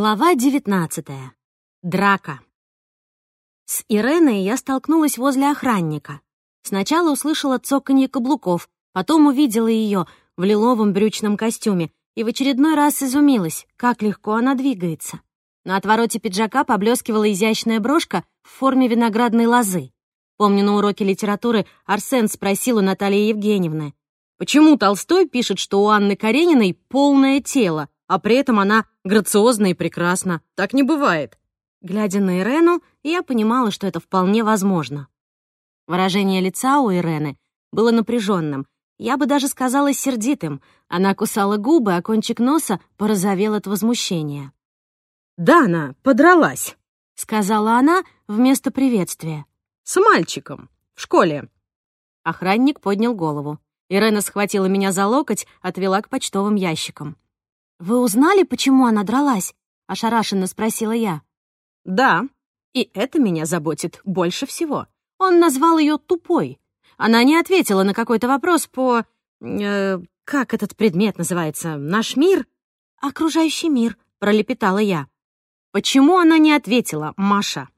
Глава 19. Драка. С Иреной я столкнулась возле охранника. Сначала услышала цоканье каблуков, потом увидела ее в лиловом брючном костюме и в очередной раз изумилась, как легко она двигается. На отвороте пиджака поблескивала изящная брошка в форме виноградной лозы. Помню, на уроке литературы Арсен спросил у Натальи Евгеньевны, почему Толстой пишет, что у Анны Карениной полное тело, а при этом она грациозна и прекрасна. Так не бывает. Глядя на Ирену, я понимала, что это вполне возможно. Выражение лица у Ирены было напряженным, я бы даже сказала сердитым. Она кусала губы, а кончик носа порозовел от возмущения. «Дана подралась», — сказала она вместо приветствия. «С мальчиком. В школе». Охранник поднял голову. Ирена схватила меня за локоть, отвела к почтовым ящикам. «Вы узнали, почему она дралась?» — ошарашенно спросила я. «Да, и это меня заботит больше всего. Он назвал ее тупой. Она не ответила на какой-то вопрос по... Э, как этот предмет называется? Наш мир?» «Окружающий мир», — пролепетала я. «Почему она не ответила, Маша?»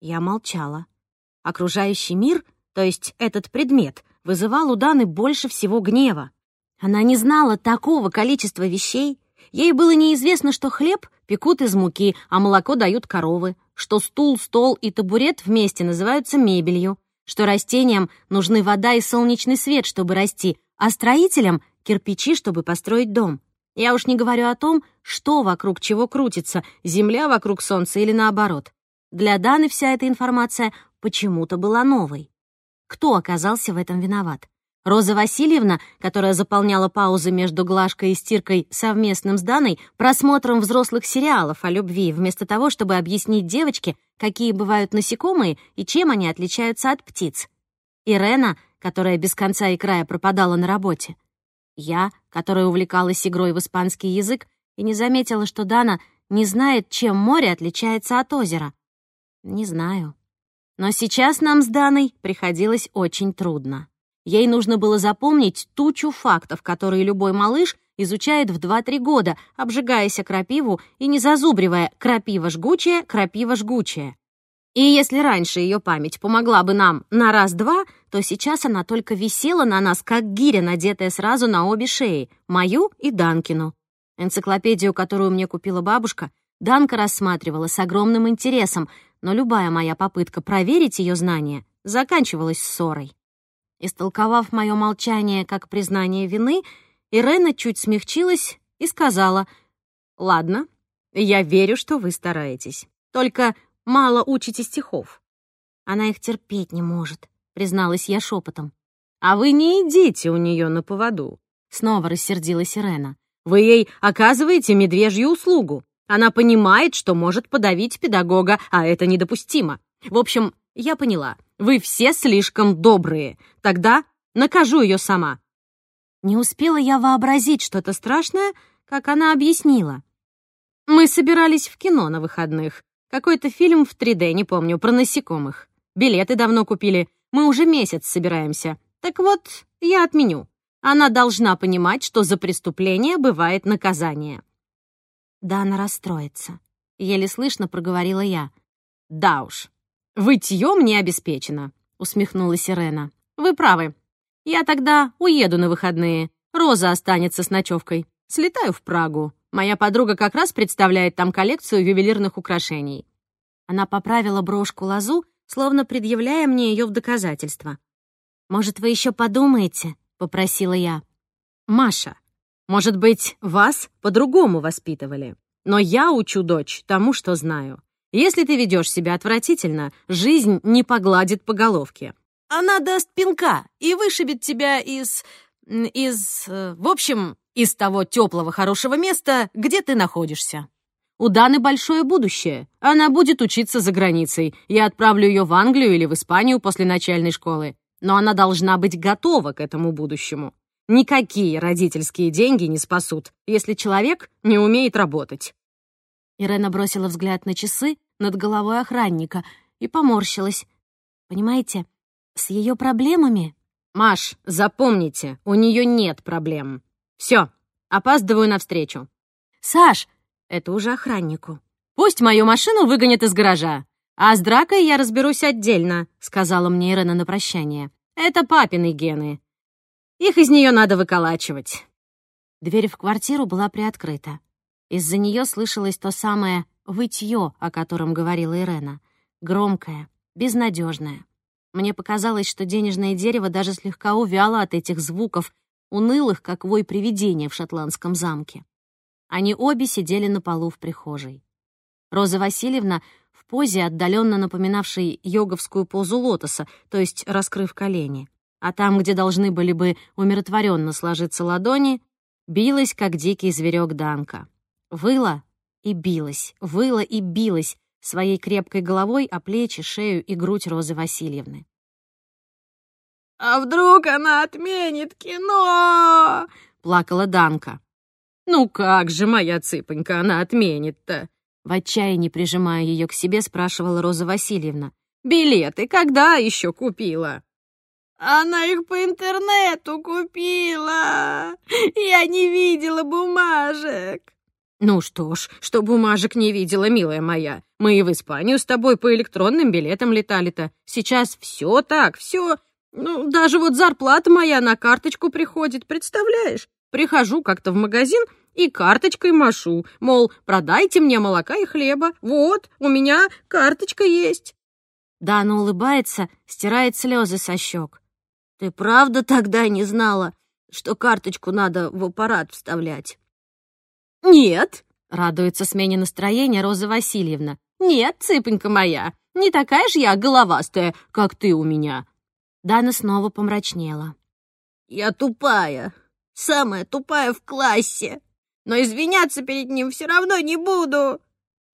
Я молчала. Окружающий мир, то есть этот предмет, вызывал у Даны больше всего гнева. Она не знала такого количества вещей. Ей было неизвестно, что хлеб пекут из муки, а молоко дают коровы, что стул, стол и табурет вместе называются мебелью, что растениям нужны вода и солнечный свет, чтобы расти, а строителям — кирпичи, чтобы построить дом. Я уж не говорю о том, что вокруг чего крутится, земля вокруг солнца или наоборот. Для Даны вся эта информация почему-то была новой. Кто оказался в этом виноват? Роза Васильевна, которая заполняла паузы между глажкой и стиркой совместным с Даной просмотром взрослых сериалов о любви, вместо того, чтобы объяснить девочке, какие бывают насекомые и чем они отличаются от птиц. Ирена, которая без конца и края пропадала на работе. Я, которая увлекалась игрой в испанский язык и не заметила, что Дана не знает, чем море отличается от озера. Не знаю. Но сейчас нам с Даной приходилось очень трудно. Ей нужно было запомнить тучу фактов, которые любой малыш изучает в 2-3 года, обжигаясь крапиву и не зазубривая «крапива жгучая, крапива жгучая». И если раньше ее память помогла бы нам на раз-два, то сейчас она только висела на нас, как гиря, надетая сразу на обе шеи, мою и Данкину. Энциклопедию, которую мне купила бабушка, Данка рассматривала с огромным интересом, но любая моя попытка проверить ее знания заканчивалась ссорой. Истолковав мое молчание как признание вины, Ирена чуть смягчилась и сказала, «Ладно, я верю, что вы стараетесь. Только мало учите стихов». Она их терпеть не может, призналась я шепотом. «А вы не идите у нее на поводу», — снова рассердилась Ирена. «Вы ей оказываете медвежью услугу. Она понимает, что может подавить педагога, а это недопустимо. В общем, я поняла. Вы все слишком добрые. Тогда накажу ее сама». Не успела я вообразить что-то страшное, как она объяснила. «Мы собирались в кино на выходных. Какой-то фильм в 3D, не помню, про насекомых. Билеты давно купили. Мы уже месяц собираемся. Так вот, я отменю. Она должна понимать, что за преступление бывает наказание». «Да, она расстроится», — еле слышно проговорила я. «Да уж, «Вытьем не обеспечено», — усмехнулась Ирена. «Вы правы. Я тогда уеду на выходные. Роза останется с ночевкой. Слетаю в Прагу. Моя подруга как раз представляет там коллекцию ювелирных украшений». Она поправила брошку-лозу, словно предъявляя мне ее в доказательство. «Может, вы еще подумаете?» — попросила я. «Маша, может быть, вас по-другому воспитывали. Но я учу дочь тому, что знаю. Если ты ведешь себя отвратительно, жизнь не погладит по головке. Она даст пинка и вышибет тебя из... из... Э, в общем, из того теплого хорошего места, где ты находишься. У Даны большое будущее. Она будет учиться за границей. Я отправлю ее в Англию или в Испанию после начальной школы. Но она должна быть готова к этому будущему. Никакие родительские деньги не спасут, если человек не умеет работать. Ирена бросила взгляд на часы над головой охранника и поморщилась. «Понимаете, с ее проблемами...» «Маш, запомните, у нее нет проблем. Все, опаздываю навстречу». «Саш!» Это уже охраннику. «Пусть мою машину выгонят из гаража, а с дракой я разберусь отдельно», — сказала мне Ирена на прощание. «Это папины гены. Их из нее надо выколачивать». Дверь в квартиру была приоткрыта. Из-за нее слышалось то самое вытье, о котором говорила Ирена. Громкое, безнадежное. Мне показалось, что денежное дерево даже слегка увяло от этих звуков, унылых, как вой привидения в шотландском замке. Они обе сидели на полу в прихожей. Роза Васильевна в позе, отдаленно напоминавшей йоговскую позу лотоса, то есть раскрыв колени. А там, где должны были бы умиротворенно сложиться ладони, билась, как дикий зверек Данка. Выла и билась, выла и билась своей крепкой головой о плечи, шею и грудь Розы Васильевны. «А вдруг она отменит кино?» — плакала Данка. «Ну как же, моя цыпонька, она отменит-то?» В отчаянии, прижимая ее к себе, спрашивала Роза Васильевна. «Билеты когда еще купила?» «Она их по интернету купила! Я не видела бумажек!» «Ну что ж, что бумажек не видела, милая моя. Мы и в Испанию с тобой по электронным билетам летали-то. Сейчас все так, все. Ну, даже вот зарплата моя на карточку приходит, представляешь? Прихожу как-то в магазин и карточкой машу, мол, продайте мне молока и хлеба. Вот, у меня карточка есть». Дана улыбается, стирает слезы со щек. «Ты правда тогда не знала, что карточку надо в аппарат вставлять?» «Нет», — радуется смене настроения Роза Васильевна. «Нет, цыпонька моя, не такая же я головастая, как ты у меня». Дана снова помрачнела. «Я тупая, самая тупая в классе но извиняться перед ним все равно не буду».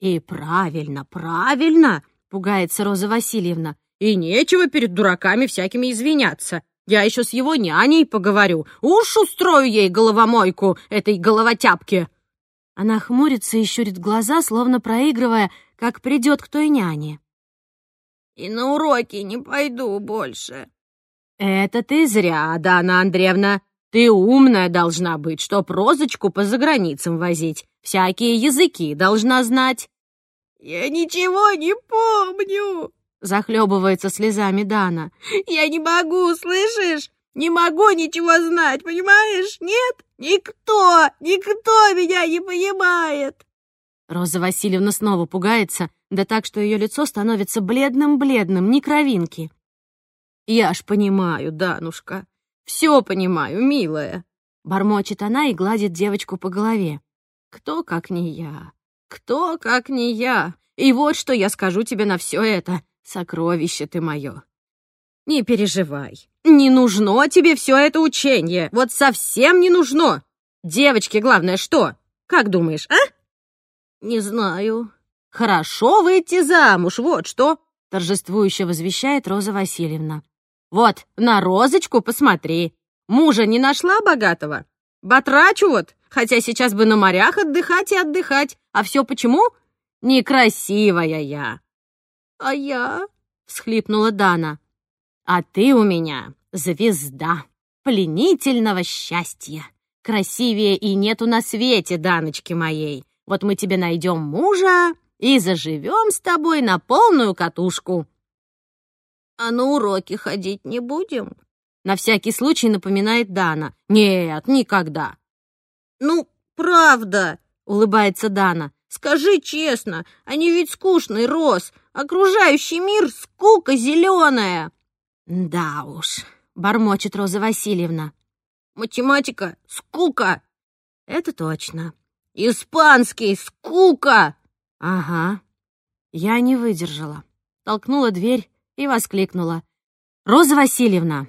«И правильно, правильно», — пугается Роза Васильевна. «И нечего перед дураками всякими извиняться. Я еще с его няней поговорю. Уж устрою ей головомойку, этой головотяпке». Она хмурится и щурит глаза, словно проигрывая, как придет к той няне. «И на уроки не пойду больше». «Это ты зря, Дана Андреевна. Ты умная должна быть, чтоб розочку по заграницам возить. Всякие языки должна знать». «Я ничего не помню», — захлебывается слезами Дана. «Я не могу, слышишь? Не могу ничего знать, понимаешь? Нет? Никто, никто меня не понимает!» Роза Васильевна снова пугается, да так, что ее лицо становится бледным-бледным, не кровинки. «Я ж понимаю, Данушка, все понимаю, милая», — бормочет она и гладит девочку по голове. «Кто, как не я? Кто, как не я? И вот что я скажу тебе на все это, сокровище ты мое. Не переживай, не нужно тебе все это учение, вот совсем не нужно. Девочке главное что? Как думаешь, а?» «Не знаю». «Хорошо выйти замуж, вот что!» торжествующе возвещает Роза Васильевна. Вот, на розочку посмотри. Мужа не нашла богатого? Батрачу вот, хотя сейчас бы на морях отдыхать и отдыхать. А все почему? Некрасивая я. А я? всхлипнула Дана. А ты у меня звезда пленительного счастья. Красивее и нету на свете, Даночки моей. Вот мы тебе найдем мужа и заживем с тобой на полную катушку. «А на уроки ходить не будем?» На всякий случай напоминает Дана. «Нет, никогда». «Ну, правда», — улыбается Дана. «Скажи честно, они ведь скучный рос. Окружающий мир — скука зеленая». «Да уж», — бормочет Роза Васильевна. «Математика — скука». «Это точно». «Испанский — скука». «Ага». Я не выдержала. Толкнула дверь и воскликнула. «Роза Васильевна!»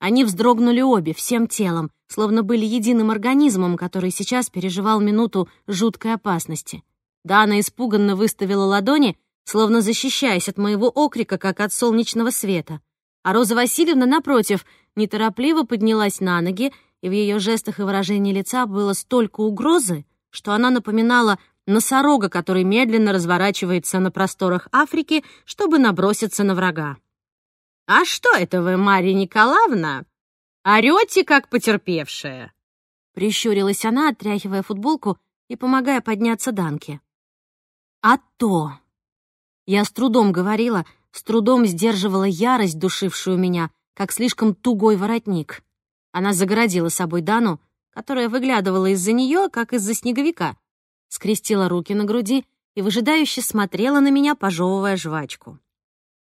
Они вздрогнули обе, всем телом, словно были единым организмом, который сейчас переживал минуту жуткой опасности. Дана испуганно выставила ладони, словно защищаясь от моего окрика, как от солнечного света. А Роза Васильевна, напротив, неторопливо поднялась на ноги, и в ее жестах и выражении лица было столько угрозы, что она напоминала носорога, который медленно разворачивается на просторах Африки, чтобы наброситься на врага. «А что это вы, Марья Николаевна? Орете, как потерпевшая?» Прищурилась она, отряхивая футболку и помогая подняться Данке. «А то!» Я с трудом говорила, с трудом сдерживала ярость, душившую меня, как слишком тугой воротник. Она загородила собой Дану, которая выглядывала из-за нее, как из-за снеговика, скрестила руки на груди и выжидающе смотрела на меня, пожевывая жвачку.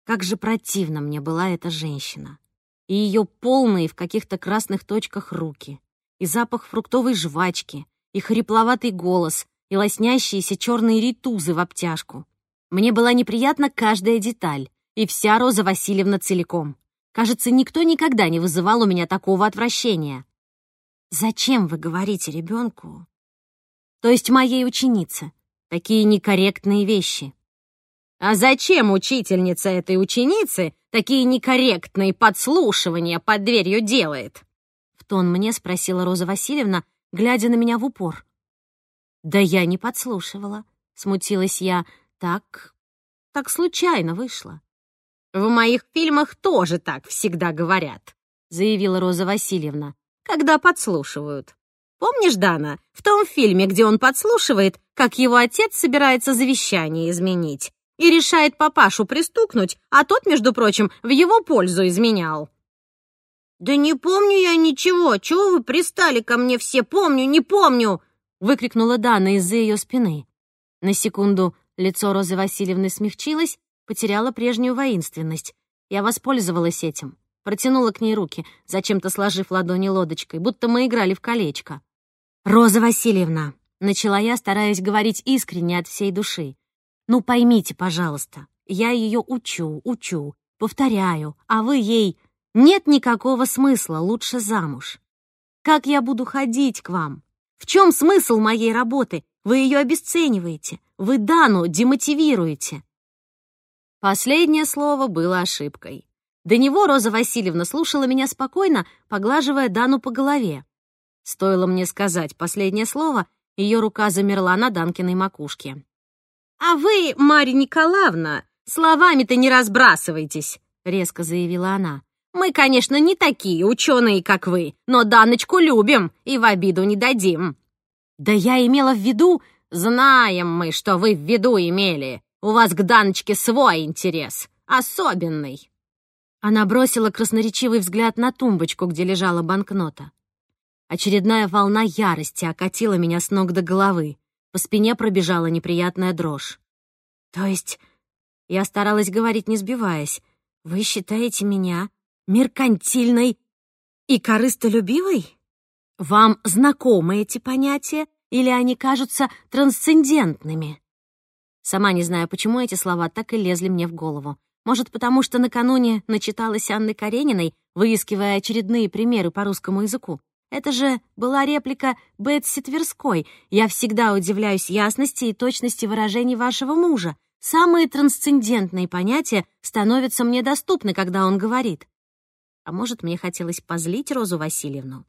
Как же противно мне была эта женщина. И ее полные в каких-то красных точках руки, и запах фруктовой жвачки, и хрипловатый голос, и лоснящиеся черные ритузы в обтяжку. Мне была неприятна каждая деталь, и вся Роза Васильевна целиком. Кажется, никто никогда не вызывал у меня такого отвращения. Зачем вы говорите ребенку? То есть моей ученице. Такие некорректные вещи. А зачем учительница этой ученицы такие некорректные подслушивания под дверью делает? В тон мне спросила Роза Васильевна, глядя на меня в упор. Да я не подслушивала, смутилась я. Так, так случайно вышло. В моих фильмах тоже так всегда говорят, заявила Роза Васильевна, когда подслушивают. Помнишь, Дана, в том фильме, где он подслушивает, как его отец собирается завещание изменить и решает папашу пристукнуть, а тот, между прочим, в его пользу изменял. «Да не помню я ничего. Чего вы пристали ко мне все? Помню, не помню!» — выкрикнула Дана из-за ее спины. На секунду лицо Розы Васильевны смягчилось, потеряла прежнюю воинственность. Я воспользовалась этим, протянула к ней руки, зачем-то сложив ладони лодочкой, будто мы играли в колечко. «Роза Васильевна», — начала я, стараясь говорить искренне от всей души, «ну поймите, пожалуйста, я ее учу, учу, повторяю, а вы ей... Нет никакого смысла, лучше замуж. Как я буду ходить к вам? В чем смысл моей работы? Вы ее обесцениваете, вы Дану демотивируете. Последнее слово было ошибкой. До него Роза Васильевна слушала меня спокойно, поглаживая Дану по голове. Стоило мне сказать последнее слово, ее рука замерла на Данкиной макушке. «А вы, Марья Николаевна, словами-то не разбрасывайтесь», — резко заявила она. «Мы, конечно, не такие ученые, как вы, но Даночку любим и в обиду не дадим». «Да я имела в виду...» «Знаем мы, что вы в виду имели. У вас к Даночке свой интерес, особенный». Она бросила красноречивый взгляд на тумбочку, где лежала банкнота. Очередная волна ярости окатила меня с ног до головы. По спине пробежала неприятная дрожь. «То есть...» Я старалась говорить, не сбиваясь. «Вы считаете меня меркантильной и корыстолюбивой? Вам знакомы эти понятия, или они кажутся трансцендентными?» Сама не знаю, почему эти слова так и лезли мне в голову. Может, потому что накануне начиталась Анны Карениной, выискивая очередные примеры по русскому языку. Это же была реплика Бетси Тверской. «Я всегда удивляюсь ясности и точности выражений вашего мужа. Самые трансцендентные понятия становятся мне доступны, когда он говорит». А может, мне хотелось позлить Розу Васильевну?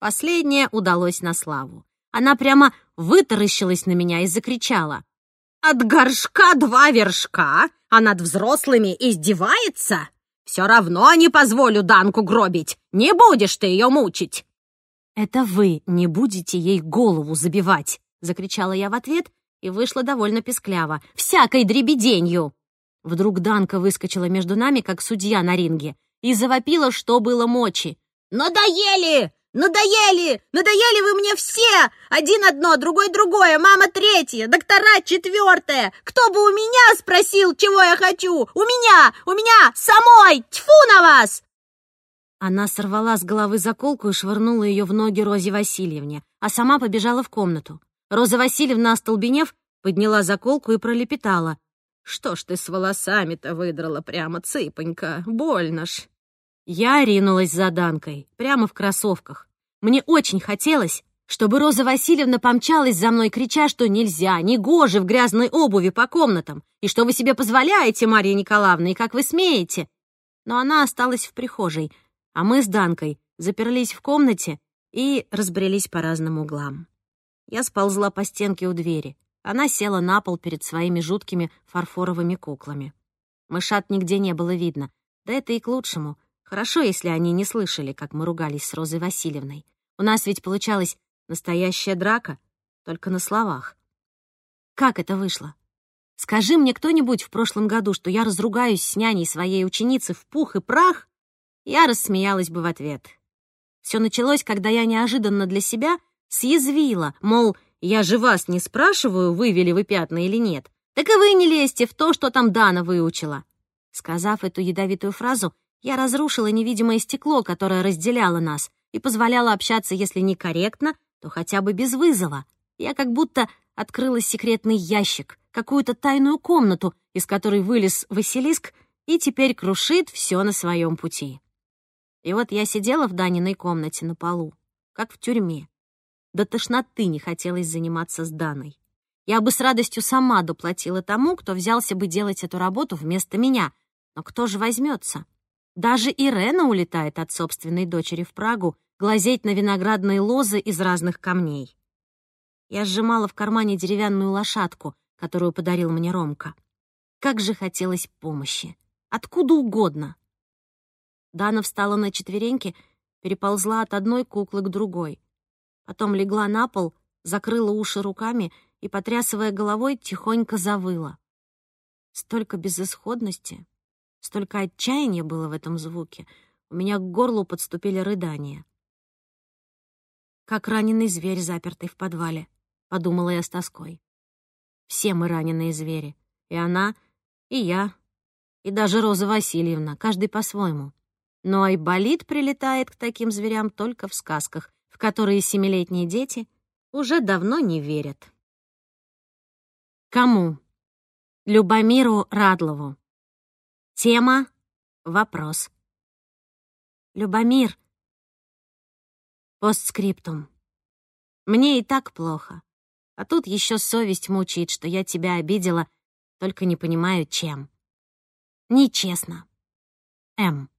Последнее удалось на славу. Она прямо вытаращилась на меня и закричала. От горшка два вершка, а над взрослыми издевается? Все равно не позволю Данку гробить. Не будешь ты ее мучить. «Это вы не будете ей голову забивать!» — закричала я в ответ и вышла довольно пескляво. «Всякой дребеденью!» Вдруг Данка выскочила между нами, как судья на ринге, и завопила, что было мочи. «Надоели! Надоели! Надоели вы мне все! Один одно, другой другое, мама третье, доктора четвертое! Кто бы у меня спросил, чего я хочу? У меня! У меня! Самой! Тьфу на вас!» Она сорвала с головы заколку и швырнула ее в ноги Розе Васильевне, а сама побежала в комнату. Роза Васильевна, остолбенев, подняла заколку и пролепетала. «Что ж ты с волосами-то выдрала прямо, цыпонька? Больно ж!» Я ринулась за Данкой, прямо в кроссовках. Мне очень хотелось, чтобы Роза Васильевна помчалась за мной, крича, что нельзя, не гоже в грязной обуви по комнатам, и что вы себе позволяете, Марья Николаевна, и как вы смеете. Но она осталась в прихожей, а мы с Данкой заперлись в комнате и разбрелись по разным углам. Я сползла по стенке у двери. Она села на пол перед своими жуткими фарфоровыми куклами. Мышат нигде не было видно. Да это и к лучшему — Хорошо, если они не слышали, как мы ругались с Розой Васильевной. У нас ведь получалась настоящая драка. только на словах. Как это вышло? Скажи мне кто-нибудь в прошлом году, что я разругаюсь с няней своей ученицы в пух и прах, я рассмеялась бы в ответ. Все началось, когда я неожиданно для себя съязвила, мол, я же вас не спрашиваю, вывели вы пятна или нет, так и вы не лезьте в то, что там Дана выучила. Сказав эту ядовитую фразу, я разрушила невидимое стекло, которое разделяло нас, и позволяло общаться, если не корректно, то хотя бы без вызова. Я как будто открыла секретный ящик, какую-то тайную комнату, из которой вылез Василиск и теперь крушит все на своем пути. И вот я сидела в Даниной комнате на полу, как в тюрьме. До тошноты не хотелось заниматься с Даной. Я бы с радостью сама доплатила тому, кто взялся бы делать эту работу вместо меня. Но кто же возьмется? Даже Ирена улетает от собственной дочери в Прагу глазеть на виноградные лозы из разных камней. Я сжимала в кармане деревянную лошадку, которую подарил мне Ромка. Как же хотелось помощи. Откуда угодно. Дана встала на четвереньки, переползла от одной куклы к другой. Потом легла на пол, закрыла уши руками и, потрясывая головой, тихонько завыла. Столько безысходности, столько отчаяния было в этом звуке. У меня к горлу подступили рыдания. Как раненый зверь, запертый в подвале, подумала я с тоской. Все мы раненые звери. И она, и я, и даже Роза Васильевна, каждый по-своему. Но айболит прилетает к таким зверям только в сказках, в которые семилетние дети уже давно не верят. Кому? Любомиру Радлову. Тема — вопрос. Любомир. Постскриптум. Мне и так плохо. А тут еще совесть мучает, что я тебя обидела, только не понимаю, чем. Нечестно. М.